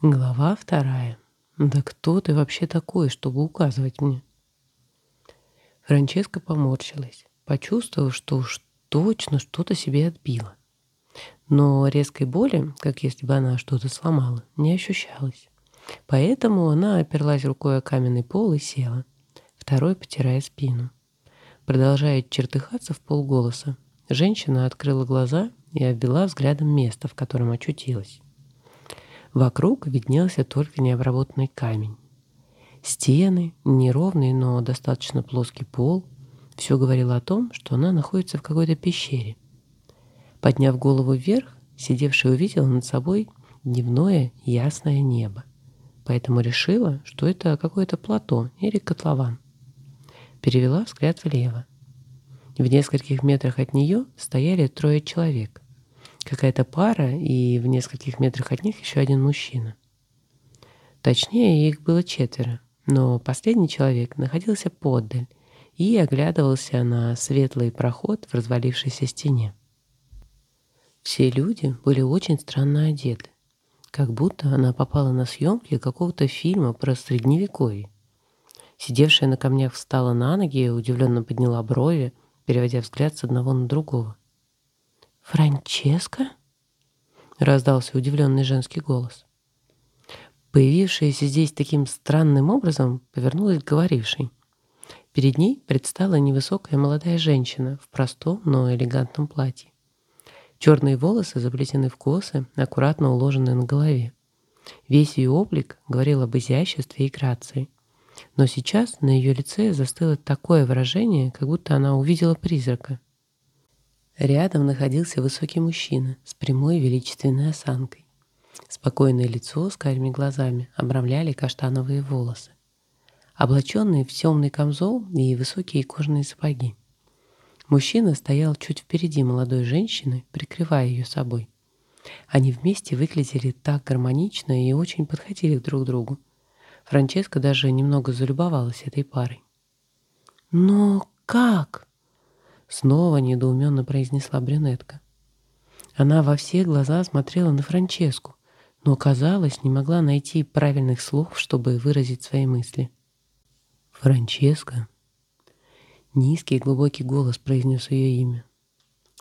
Глава вторая. Да кто ты вообще такой, чтобы указывать мне? Франческа поморщилась, почувствовав, что уж точно что-то себе отбила. Но резкой боли, как если бы она что-то сломала, не ощущалось. Поэтому она оперлась рукой о каменный пол и села, второй потирая спину. Продолжая чертыхаться в полголоса, женщина открыла глаза и обвела взглядом место, в котором очутилась. Вокруг виднелся только необработанный камень. Стены, неровный, но достаточно плоский пол — все говорило о том, что она находится в какой-то пещере. Подняв голову вверх, сидевшая увидела над собой дневное ясное небо, поэтому решила, что это какое-то плато или котлован. Перевела взгляд влево. В нескольких метрах от нее стояли трое человек — какая-то пара, и в нескольких метрах от них еще один мужчина. Точнее, их было четверо, но последний человек находился подаль и оглядывался на светлый проход в развалившейся стене. Все люди были очень странно одеты, как будто она попала на съемки какого-то фильма про средневековье. Сидевшая на камнях встала на ноги и удивленно подняла брови, переводя взгляд с одного на другого. «Франческо?» — раздался удивленный женский голос. Появившаяся здесь таким странным образом повернулась к говорившей. Перед ней предстала невысокая молодая женщина в простом, но элегантном платье. Черные волосы заплетены в косы, аккуратно уложенные на голове. Весь ее облик говорил об изяществе и грации. Но сейчас на ее лице застыло такое выражение, как будто она увидела призрака — Рядом находился высокий мужчина с прямой величественной осанкой. Спокойное лицо с карими глазами обрамляли каштановые волосы. Облаченный в темный камзол и высокие кожаные сапоги. Мужчина стоял чуть впереди молодой женщины, прикрывая ее собой. Они вместе выглядели так гармонично и очень подходили друг к другу. Франческа даже немного залюбовалась этой парой. «Но как?» Снова недоуменно произнесла брюнетка. Она во все глаза смотрела на Франческу, но, казалось, не могла найти правильных слов, чтобы выразить свои мысли. «Франческа?» Низкий глубокий голос произнес ее имя.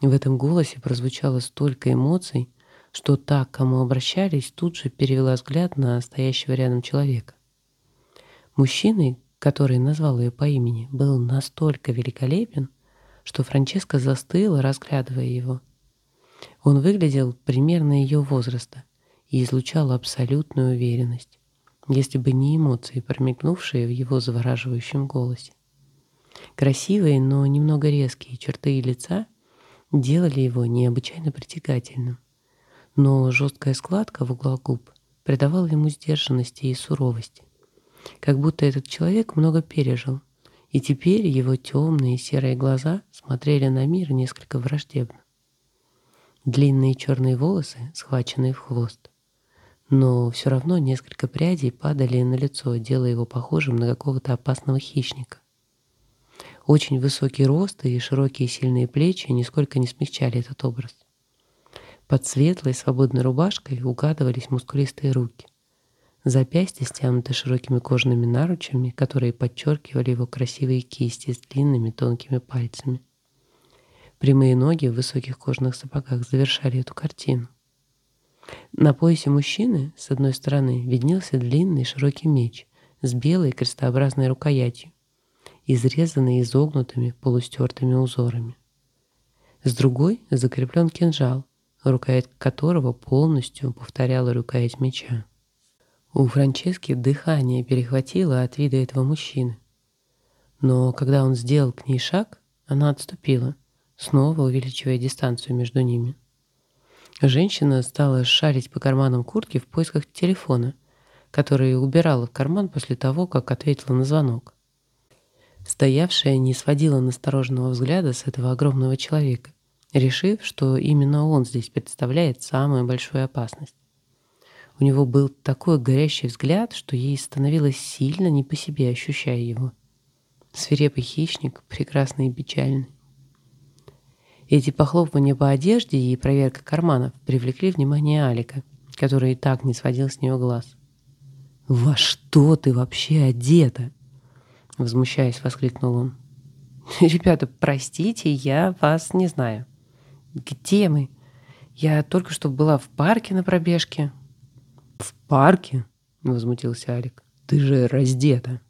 В этом голосе прозвучало столько эмоций, что так, кому обращались, тут же перевела взгляд на стоящего рядом человека. Мужчина, который назвал ее по имени, был настолько великолепен, что Франческа застыла, разглядывая его. Он выглядел примерно ее возраста и излучал абсолютную уверенность, если бы не эмоции, промелькнувшие в его завораживающем голосе. Красивые, но немного резкие черты лица делали его необычайно притягательным, но жесткая складка в углах губ придавала ему сдержанности и суровости, как будто этот человек много пережил и теперь его темные серые глаза смотрели на мир несколько враждебно. Длинные черные волосы, схваченные в хвост. Но все равно несколько прядей падали на лицо, делая его похожим на какого-то опасного хищника. Очень высокий рост и широкие сильные плечи нисколько не смягчали этот образ. Под светлой свободной рубашкой угадывались мускулистые руки. Запястья стянуты широкими кожаными наручами, которые подчеркивали его красивые кисти с длинными тонкими пальцами. Прямые ноги в высоких кожаных сапогах завершали эту картину. На поясе мужчины с одной стороны виднелся длинный широкий меч с белой крестообразной рукоятью, изрезанный изогнутыми полустертыми узорами. С другой закреплен кинжал, рукоять которого полностью повторяла рукоять меча. У Франчески дыхание перехватило от вида этого мужчины. Но когда он сделал к ней шаг, она отступила, снова увеличивая дистанцию между ними. Женщина стала шарить по карманам куртки в поисках телефона, который убирала в карман после того, как ответила на звонок. Стоявшая не сводила настороженного взгляда с этого огромного человека, решив, что именно он здесь представляет самую большую опасность. У него был такой горящий взгляд, что ей становилось сильно не по себе, ощущая его. Свирепый хищник, прекрасный и печальный. Эти похлопывания по одежде и проверка карманов привлекли внимание Алика, который и так не сводил с нее глаз. «Во что ты вообще одета?» Возмущаясь, воскликнул он. «Ребята, простите, я вас не знаю. Где мы? Я только что была в парке на пробежке». «В парке?» — возмутился Алик. «Ты же раздета».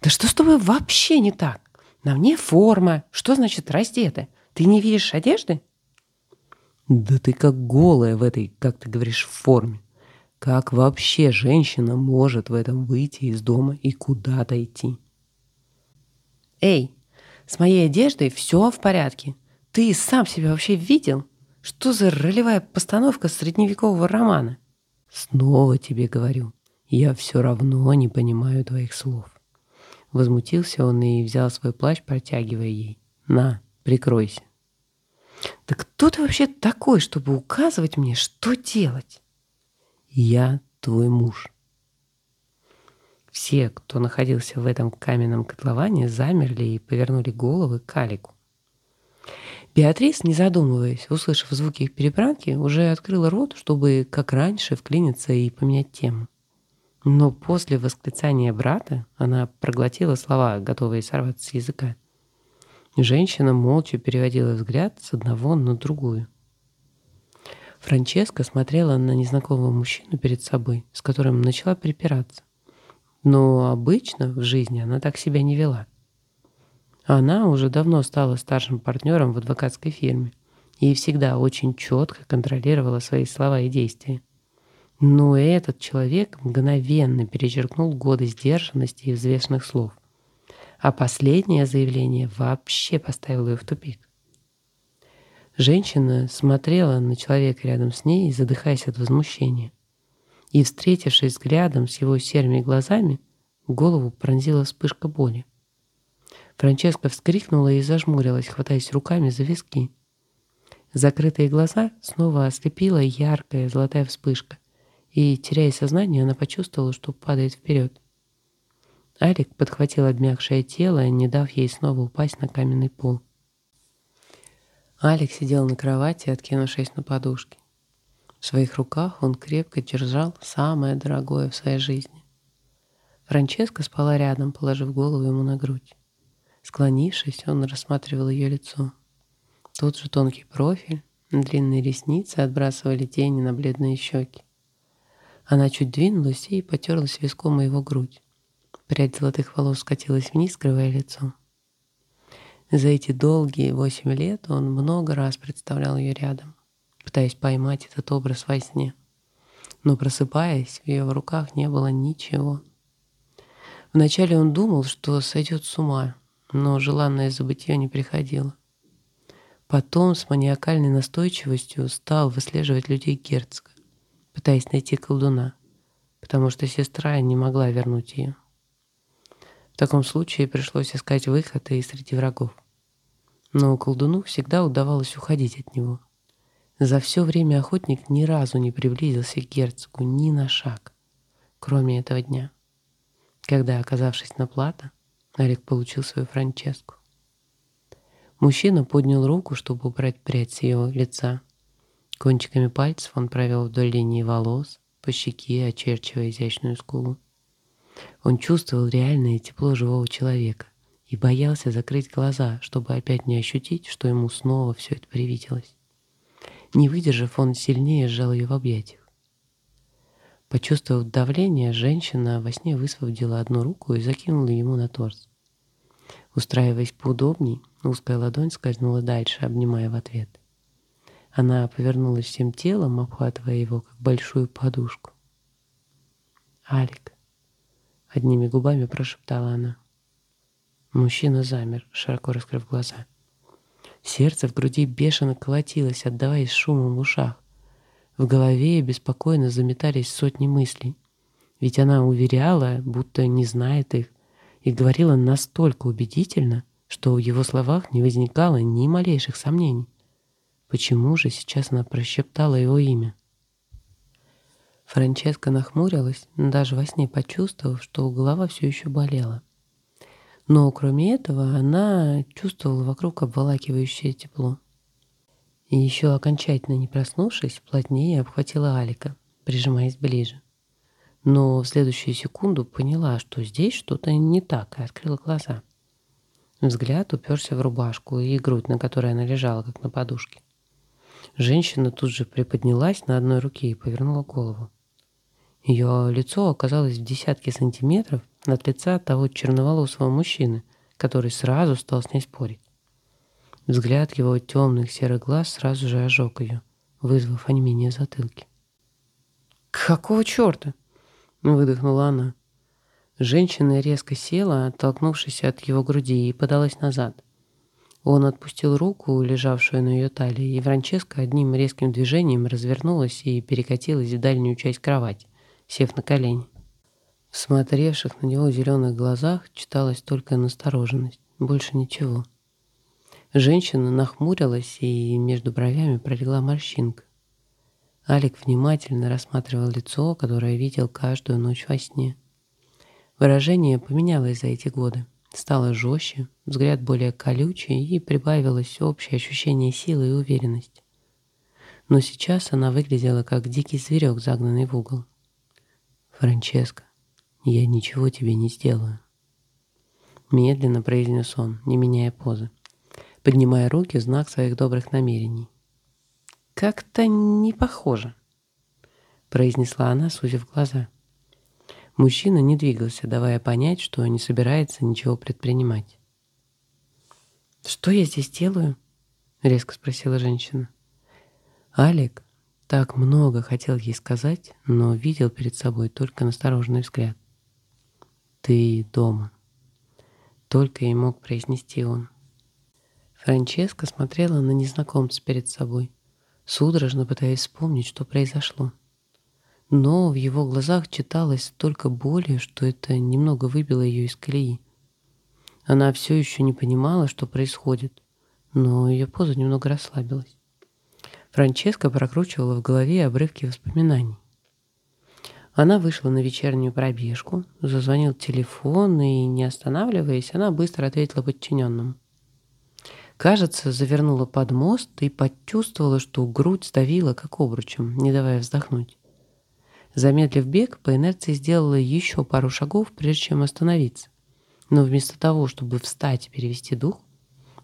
«Да что с тобой вообще не так? На мне форма. Что значит раздета? Ты не видишь одежды?» «Да ты как голая в этой, как ты говоришь, форме. Как вообще женщина может в этом выйти из дома и куда-то идти?» «Эй, с моей одеждой все в порядке. Ты сам себя вообще видел? Что за ролевая постановка средневекового романа?» «Снова тебе говорю, я все равно не понимаю твоих слов». Возмутился он и взял свой плащ, протягивая ей. «На, прикройся». «Да кто ты вообще такой, чтобы указывать мне, что делать?» «Я твой муж». Все, кто находился в этом каменном котловане, замерли и повернули головы к Алику. Беатрис, не задумываясь, услышав звуки их перебранки, уже открыла рот, чтобы, как раньше, вклиниться и поменять тему. Но после восклицания брата она проглотила слова, готовые сорваться с языка. Женщина молча переводила взгляд с одного на другую. Франческа смотрела на незнакомого мужчину перед собой, с которым начала припираться. Но обычно в жизни она так себя не вела. Она уже давно стала старшим партнером в адвокатской фирме и всегда очень четко контролировала свои слова и действия. Но этот человек мгновенно перечеркнул годы сдержанности и взвешенных слов. А последнее заявление вообще поставило ее в тупик. Женщина смотрела на человека рядом с ней, задыхаясь от возмущения. И, встретившись взглядом с его серыми глазами, голову пронзила вспышка боли. Франческа вскрикнула и зажмурилась, хватаясь руками за виски. Закрытые глаза снова ослепила яркая золотая вспышка, и, теряя сознание, она почувствовала, что падает вперед. Алик подхватил обмякшее тело, не дав ей снова упасть на каменный пол. Алик сидел на кровати, откинувшись на подушке. В своих руках он крепко держал самое дорогое в своей жизни. Франческа спала рядом, положив голову ему на грудь. Склонившись, он рассматривал ее лицо. Тот же тонкий профиль, длинные ресницы отбрасывали тени на бледные щеки. Она чуть двинулась и потерлась виском его грудь. Прядь золотых волос скатилась вниз, скрывая лицо. За эти долгие восемь лет он много раз представлял ее рядом, пытаясь поймать этот образ во сне. Но просыпаясь, в ее руках не было ничего. Вначале он думал, что сойдет с ума, но желанное забытье не приходило. Потом с маниакальной настойчивостью стал выслеживать людей герцога, пытаясь найти колдуна, потому что сестра не могла вернуть ее. В таком случае пришлось искать выход и среди врагов. Но колдуну всегда удавалось уходить от него. За все время охотник ни разу не приблизился к герцогу ни на шаг, кроме этого дня, когда, оказавшись на плато, Алик получил свою Франческу. Мужчина поднял руку, чтобы убрать прядь с его лица. Кончиками пальцев он провел вдоль линии волос, по щеке, очерчивая изящную скулу. Он чувствовал реальное тепло живого человека и боялся закрыть глаза, чтобы опять не ощутить, что ему снова все это привиделось. Не выдержав, он сильнее сжал ее в объятиях. Почувствовав давление, женщина во сне высвободила одну руку и закинула ему на торс. Устраиваясь поудобней, узкая ладонь скользнула дальше, обнимая в ответ. Она повернулась всем телом, обхватывая его, как большую подушку. «Алик», — одними губами прошептала она. Мужчина замер, широко раскрыв глаза. Сердце в груди бешено колотилось, отдаваясь шумом в ушах. В голове беспокойно заметались сотни мыслей. Ведь она уверяла, будто не знает их, и говорила настолько убедительно, что в его словах не возникало ни малейших сомнений. Почему же сейчас она прощептала его имя? Франческа нахмурилась, даже во сне почувствовав, что голова все еще болела. Но кроме этого она чувствовала вокруг обволакивающее тепло. И еще окончательно не проснувшись, плотнее обхватила Алика, прижимаясь ближе. Но в следующую секунду поняла, что здесь что-то не так, и открыла глаза. Взгляд уперся в рубашку и грудь, на которой она лежала, как на подушке. Женщина тут же приподнялась на одной руке и повернула голову. Ее лицо оказалось в десятке сантиметров от лица того черноволосого мужчины, который сразу стал с ней спорить. Взгляд его темных серых глаз сразу же ожег ее, вызвав онемение в затылке. «Какого черта?» — выдохнула она. Женщина резко села, оттолкнувшись от его груди, и подалась назад. Он отпустил руку, лежавшую на ее талии, и Франческа одним резким движением развернулась и перекатилась в дальнюю часть кровати, сев на колени. В смотревших на него зеленых глазах читалась только настороженность, больше ничего. Женщина нахмурилась, и между бровями пролегла морщинка. Алик внимательно рассматривал лицо, которое видел каждую ночь во сне. Выражение поменялось за эти годы. Стало жестче, взгляд более колючий, и прибавилось общее ощущение силы и уверенности. Но сейчас она выглядела как дикий зверек, загнанный в угол. «Франческо, я ничего тебе не сделаю», — медленно произнес он, не меняя позы поднимая руки в знак своих добрых намерений. «Как-то не похоже», — произнесла она, сузив глаза. Мужчина не двигался, давая понять, что не собирается ничего предпринимать. «Что я здесь делаю?» — резко спросила женщина. Алик так много хотел ей сказать, но видел перед собой только настороженный взгляд. «Ты дома», — только и мог произнести он. Франческа смотрела на незнакомца перед собой, судорожно пытаясь вспомнить, что произошло. Но в его глазах читалось столько боли, что это немного выбило ее из колеи. Она все еще не понимала, что происходит, но ее поза немного расслабилась. Франческа прокручивала в голове обрывки воспоминаний. Она вышла на вечернюю пробежку, зазвонил телефон, и, не останавливаясь, она быстро ответила подчиненному. Кажется, завернула под мост и почувствовала, что грудь сдавила, как обручем, не давая вздохнуть. Замедлив бег, по инерции сделала еще пару шагов, прежде чем остановиться. Но вместо того, чтобы встать и перевести дух,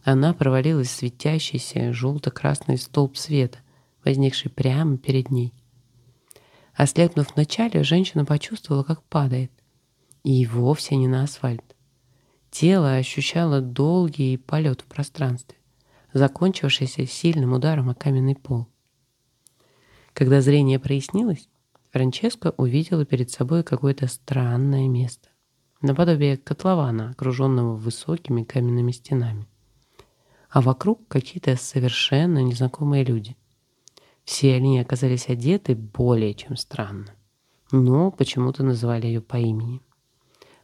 она провалилась в светящийся желто-красный столб света, возникший прямо перед ней. Ослепнув вначале, женщина почувствовала, как падает. И вовсе не на асфальт. Тело ощущало долгий полет в пространстве, закончившийся сильным ударом о каменный пол. Когда зрение прояснилось, Франческо увидела перед собой какое-то странное место, наподобие котлована, окруженного высокими каменными стенами. А вокруг какие-то совершенно незнакомые люди. Все они оказались одеты более чем странно, но почему-то называли ее по имени.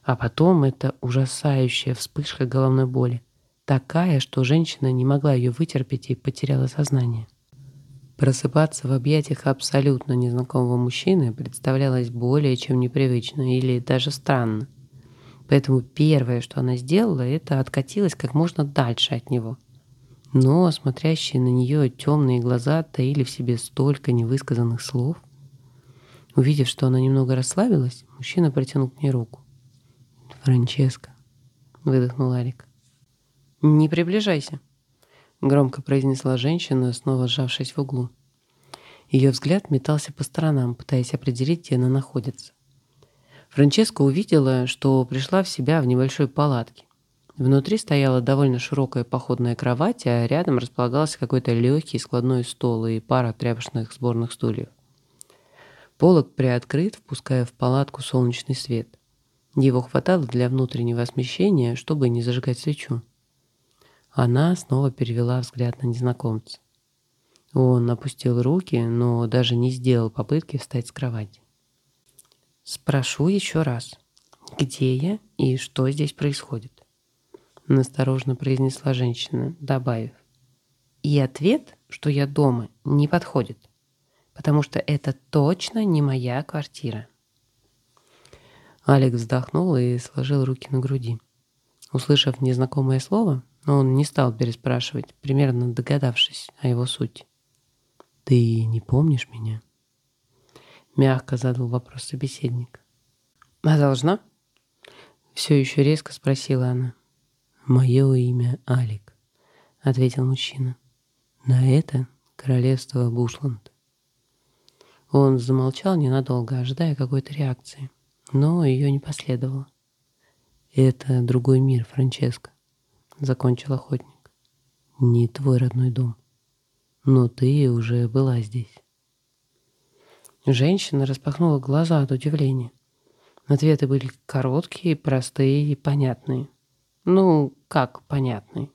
А потом эта ужасающая вспышка головной боли. Такая, что женщина не могла ее вытерпеть и потеряла сознание. Просыпаться в объятиях абсолютно незнакомого мужчины представлялось более чем непривычно или даже странно. Поэтому первое, что она сделала, это откатилась как можно дальше от него. Но смотрящие на нее темные глаза таили в себе столько невысказанных слов. Увидев, что она немного расслабилась, мужчина протянул к ней руку. «Франческо», — выдохнул Алик. «Не приближайся», — громко произнесла женщина, снова сжавшись в углу. Ее взгляд метался по сторонам, пытаясь определить, где она находится. Франческа увидела, что пришла в себя в небольшой палатке. Внутри стояла довольно широкая походная кровать, а рядом располагался какой-то легкий складной стол и пара тряпочных сборных стульев. Полок приоткрыт, впуская в палатку солнечный свет. Его хватало для внутреннего освещения, чтобы не зажигать свечу. Она снова перевела взгляд на незнакомца. Он опустил руки, но даже не сделал попытки встать с кровати. «Спрошу еще раз, где я и что здесь происходит?» Насторожно произнесла женщина, добавив. «И ответ, что я дома, не подходит, потому что это точно не моя квартира». Алекс вздохнул и сложил руки на груди. Услышав незнакомое слово, он не стал переспрашивать, примерно догадавшись о его сути. «Ты не помнишь меня?» Мягко задал вопрос собеседник. А должна? Все еще резко спросила она. Мое имя Алик, ответил мужчина. На это королевство Бушланд. Он замолчал ненадолго, ожидая какой-то реакции, но ее не последовало. «Это другой мир, Франческо», — закончил охотник. «Не твой родной дом. Но ты уже была здесь». Женщина распахнула глаза от удивления. Ответы были короткие, простые и понятные. Ну, как понятные?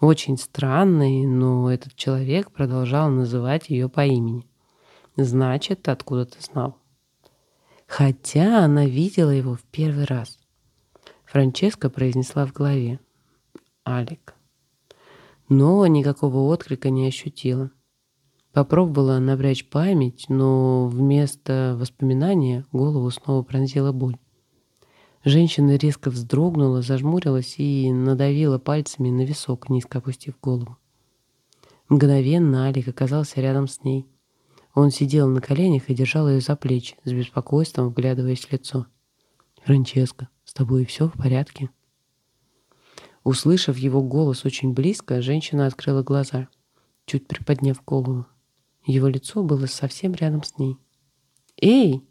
Очень странные, но этот человек продолжал называть ее по имени. Значит, откуда ты знал? Хотя она видела его в первый раз. Франческа произнесла в голове. Алик. Но никакого отклика не ощутила. Попробовала напрячь память, но вместо воспоминания голову снова пронзила боль. Женщина резко вздрогнула, зажмурилась и надавила пальцами на висок, низко опустив голову. Мгновенно Алик оказался рядом с ней. Он сидел на коленях и держал ее за плечи, с беспокойством вглядываясь в лицо. «Франческо, с тобой все в порядке?» Услышав его голос очень близко, женщина открыла глаза, чуть приподняв голову. Его лицо было совсем рядом с ней. «Эй!»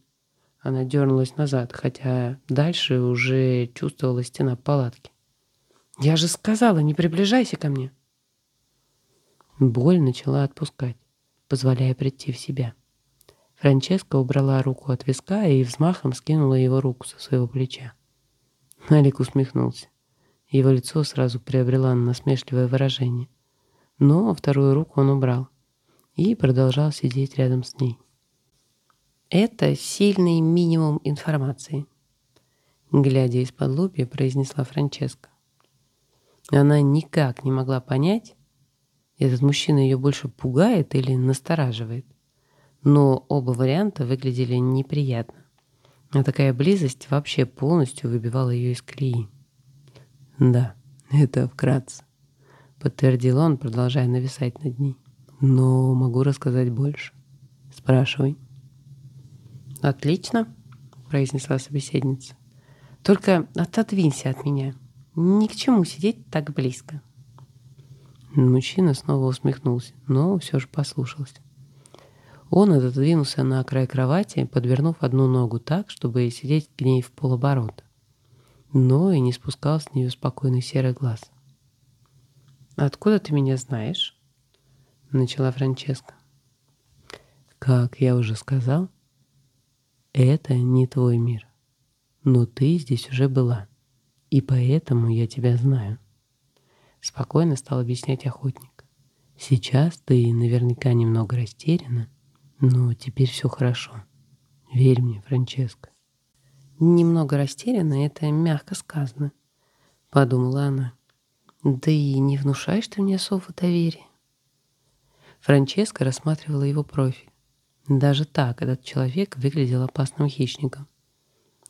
Она дернулась назад, хотя дальше уже чувствовала стена палатки. «Я же сказала, не приближайся ко мне!» Боль начала отпускать позволяя прийти в себя. Франческа убрала руку от виска и взмахом скинула его руку со своего плеча. Алик усмехнулся. Его лицо сразу приобрело насмешливое выражение. Но вторую руку он убрал и продолжал сидеть рядом с ней. «Это сильный минимум информации», — глядя из-под лупи, произнесла Франческа. Она никак не могла понять, этот мужчина ее больше пугает или настораживает. Но оба варианта выглядели неприятно. А такая близость вообще полностью выбивала ее из колеи. «Да, это вкратце», — подтвердил он, продолжая нависать над ней. «Но могу рассказать больше. Спрашивай». «Отлично», — произнесла собеседница. «Только отодвинься от меня. Ни к чему сидеть так близко». Мужчина снова усмехнулся, но все же послушался. Он отодвинулся на край кровати, подвернув одну ногу так, чтобы сидеть к ней в полоборота, но и не спускал с нее спокойный серый глаз. «Откуда ты меня знаешь?» — начала Франческа. «Как я уже сказал, это не твой мир, но ты здесь уже была, и поэтому я тебя знаю». Спокойно стал объяснять охотник. Сейчас ты наверняка немного растеряна, но теперь все хорошо. Верь мне, Франческо. Немного растеряна, это мягко сказано, подумала она. Да и не внушаешь ты мне особо доверия. Франческа рассматривала его профиль. Даже так этот человек выглядел опасным хищником,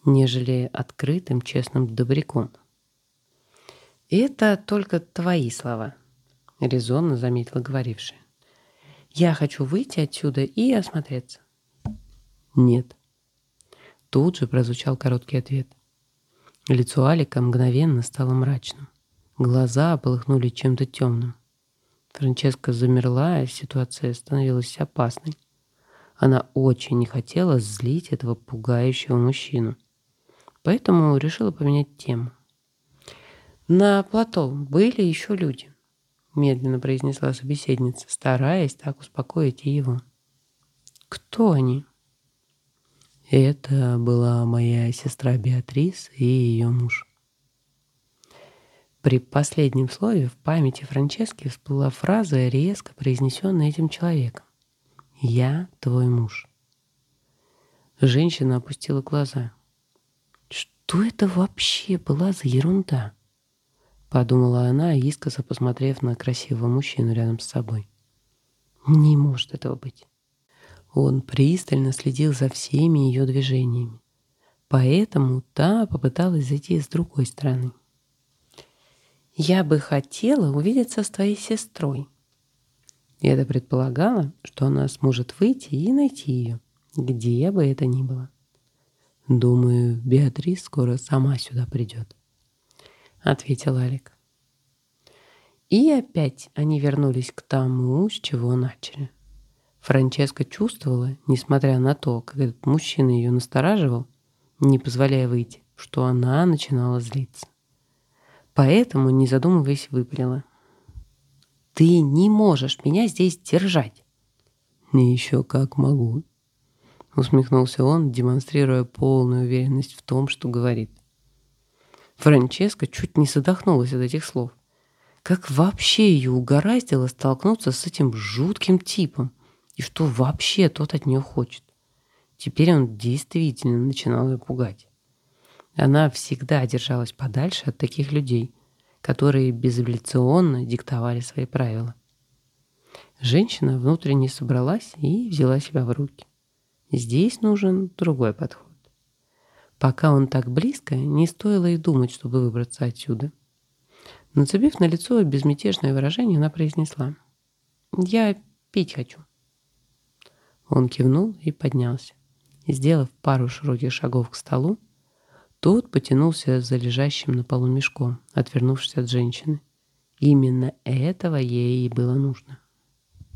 нежели открытым, честным добряком. «Это только твои слова», — резонно заметила говорившая. «Я хочу выйти отсюда и осмотреться». «Нет». Тут же прозвучал короткий ответ. Лицо Алика мгновенно стало мрачным. Глаза полыхнули чем-то темным. Франческа замерла, и ситуация становилась опасной. Она очень не хотела злить этого пугающего мужчину. Поэтому решила поменять тему. На плато были еще люди, медленно произнесла собеседница, стараясь так успокоить его. Кто они? Это была моя сестра Беатрис и ее муж. При последнем слове в памяти Франчески всплыла фраза, резко произнесенная этим человеком. «Я твой муж». Женщина опустила глаза. Что это вообще была за ерунда? Подумала она, искоса посмотрев на красивого мужчину рядом с собой. Не может этого быть. Он пристально следил за всеми ее движениями. Поэтому та попыталась зайти с другой стороны. «Я бы хотела увидеться с твоей сестрой». Это предполагало, что она сможет выйти и найти ее, где бы это ни было. «Думаю, Беатрис скоро сама сюда придет», — ответил Алик. И опять они вернулись к тому, с чего начали. Франческа чувствовала, несмотря на то, как этот мужчина ее настораживал, не позволяя выйти, что она начинала злиться. Поэтому, не задумываясь, выпалила. «Ты не можешь меня здесь держать!» «Не еще как могу», — усмехнулся он, демонстрируя полную уверенность в том, что говорит. Франческа чуть не задохнулась от этих слов. Как вообще ее угораздило столкнуться с этим жутким типом? И что вообще тот от нее хочет? Теперь он действительно начинал ее пугать. Она всегда держалась подальше от таких людей, которые безапелляционно диктовали свои правила. Женщина внутренне собралась и взяла себя в руки. Здесь нужен другой подход. Пока он так близко, не стоило и думать, чтобы выбраться отсюда. Нацепив на лицо безмятежное выражение, она произнесла. «Я пить хочу». Он кивнул и поднялся. Сделав пару широких шагов к столу, тот потянулся за лежащим на полу мешком, отвернувшись от женщины. Именно этого ей и было нужно.